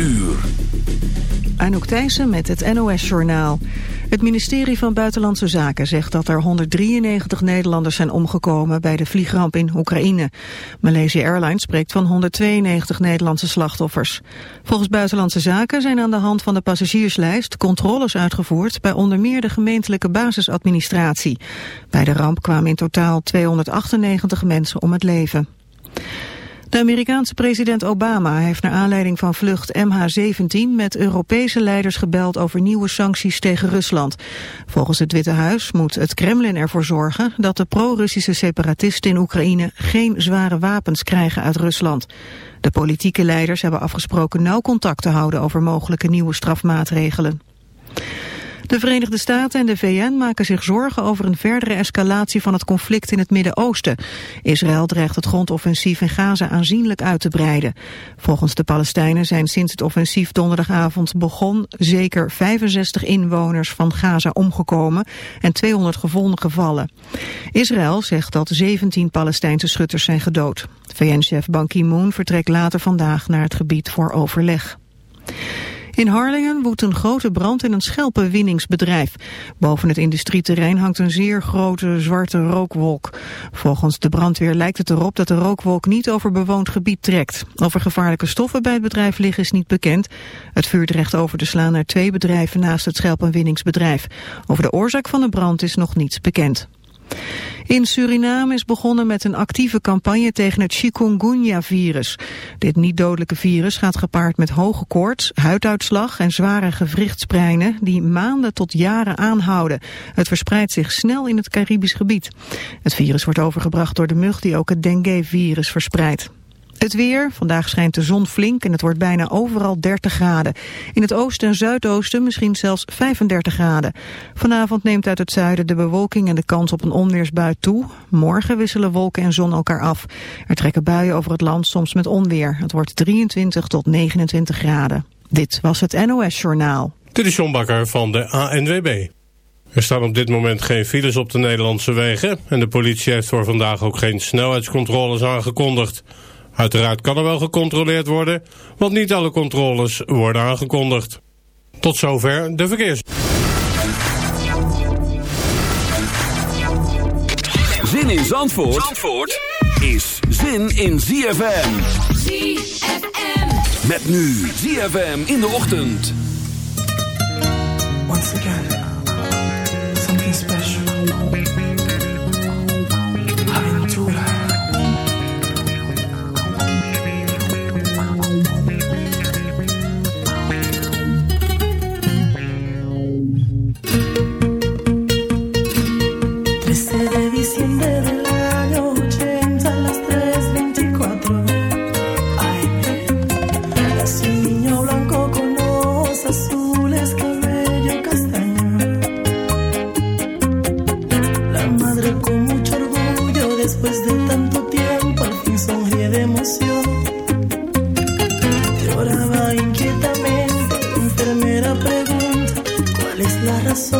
uur. Anouk Thijssen met het NOS-journaal. Het ministerie van Buitenlandse Zaken zegt dat er 193 Nederlanders zijn omgekomen bij de vliegramp in Oekraïne. Malaysia Airlines spreekt van 192 Nederlandse slachtoffers. Volgens Buitenlandse Zaken zijn aan de hand van de passagierslijst controles uitgevoerd bij onder meer de gemeentelijke basisadministratie. Bij de ramp kwamen in totaal 298 mensen om het leven. De Amerikaanse president Obama heeft naar aanleiding van vlucht MH17 met Europese leiders gebeld over nieuwe sancties tegen Rusland. Volgens het Witte Huis moet het Kremlin ervoor zorgen dat de pro-Russische separatisten in Oekraïne geen zware wapens krijgen uit Rusland. De politieke leiders hebben afgesproken nauw contact te houden over mogelijke nieuwe strafmaatregelen. De Verenigde Staten en de VN maken zich zorgen over een verdere escalatie van het conflict in het Midden-Oosten. Israël dreigt het grondoffensief in Gaza aanzienlijk uit te breiden. Volgens de Palestijnen zijn sinds het offensief donderdagavond begon zeker 65 inwoners van Gaza omgekomen en 200 gewonden gevallen. Israël zegt dat 17 Palestijnse schutters zijn gedood. VN-chef Ban Ki-moon vertrekt later vandaag naar het gebied voor overleg. In Harlingen woedt een grote brand in een schelpenwinningsbedrijf. Boven het industrieterrein hangt een zeer grote zwarte rookwolk. Volgens de brandweer lijkt het erop dat de rookwolk niet over bewoond gebied trekt. Of er gevaarlijke stoffen bij het bedrijf liggen is niet bekend. Het vuur dreigt over te slaan naar twee bedrijven naast het schelpenwinningsbedrijf. Over de oorzaak van de brand is nog niets bekend. In Suriname is begonnen met een actieve campagne tegen het chikungunya-virus. Dit niet-dodelijke virus gaat gepaard met hoge koorts, huiduitslag en zware gewrichtsprijnen die maanden tot jaren aanhouden. Het verspreidt zich snel in het Caribisch gebied. Het virus wordt overgebracht door de mug die ook het dengue-virus verspreidt. Het weer. Vandaag schijnt de zon flink en het wordt bijna overal 30 graden. In het oosten en zuidoosten misschien zelfs 35 graden. Vanavond neemt uit het zuiden de bewolking en de kans op een onweersbui toe. Morgen wisselen wolken en zon elkaar af. Er trekken buien over het land, soms met onweer. Het wordt 23 tot 29 graden. Dit was het NOS Journaal. Dit is John Bakker van de ANWB. Er staan op dit moment geen files op de Nederlandse wegen... en de politie heeft voor vandaag ook geen snelheidscontroles aangekondigd. Uiteraard kan er wel gecontroleerd worden, want niet alle controles worden aangekondigd. Tot zover de verkeers. Zin in Zandvoort, Zandvoort is zin in ZFM. ZFM. Met nu ZFM in de ochtend. Once again, razón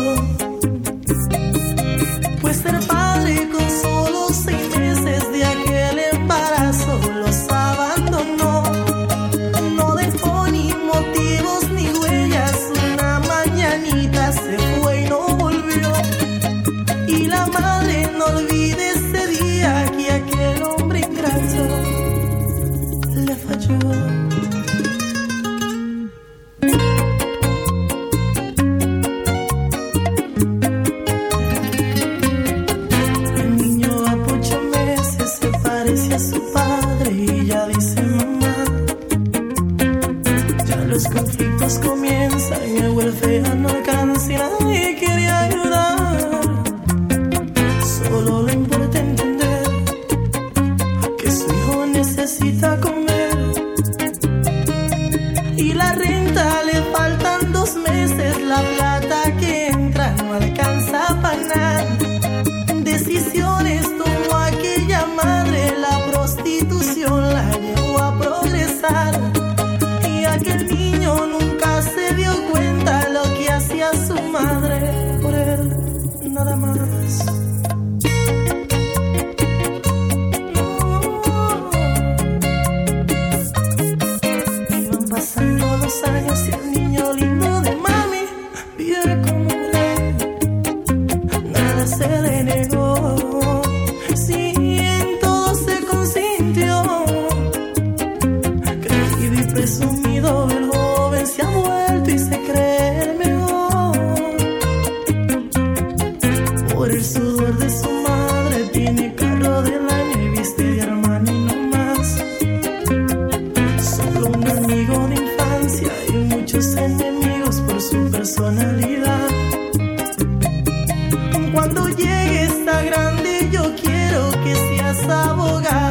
abogados.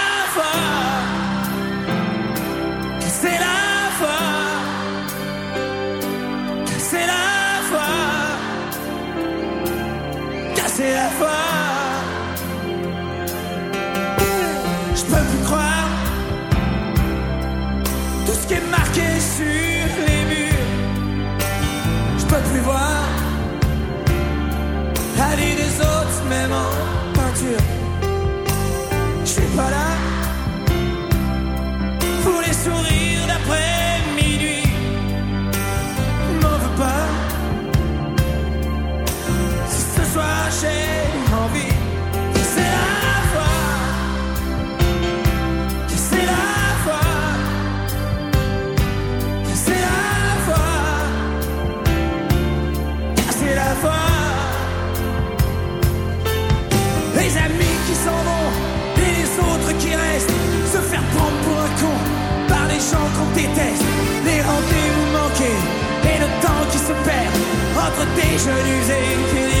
far. C'est la votre déjeuner usé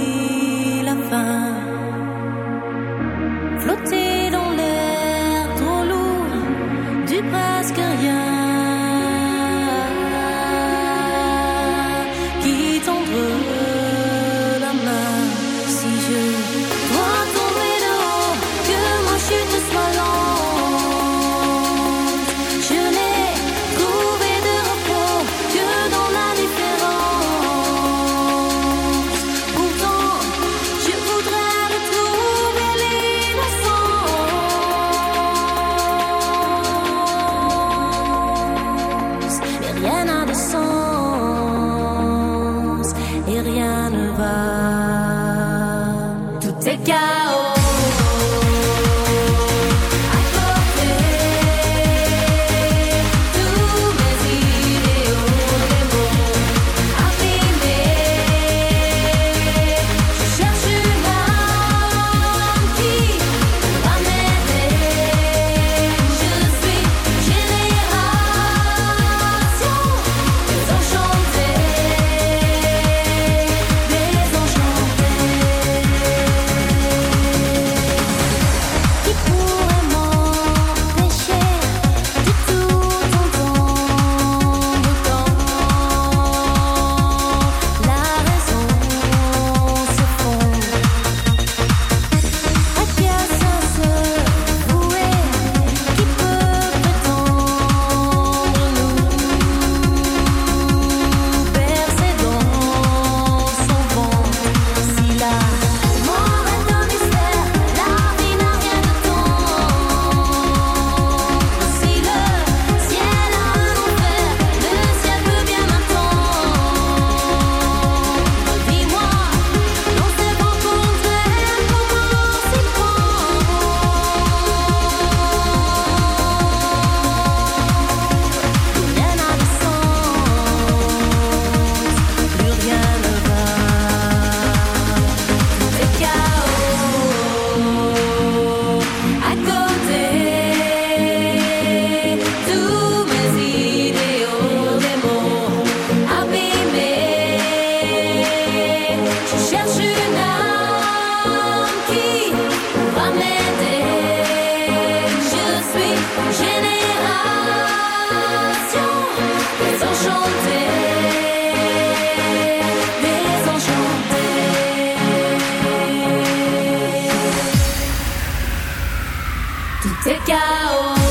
Tout est.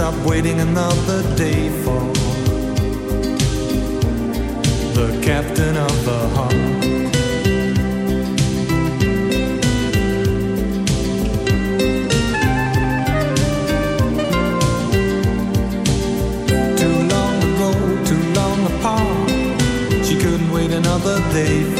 stop waiting another day for the captain of the heart. Too long ago, too long apart, she couldn't wait another day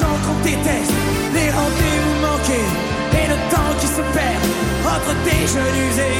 gens qu'on déteste. Les rendez-vous manqués et le temps qui se perd entre des jeunes usés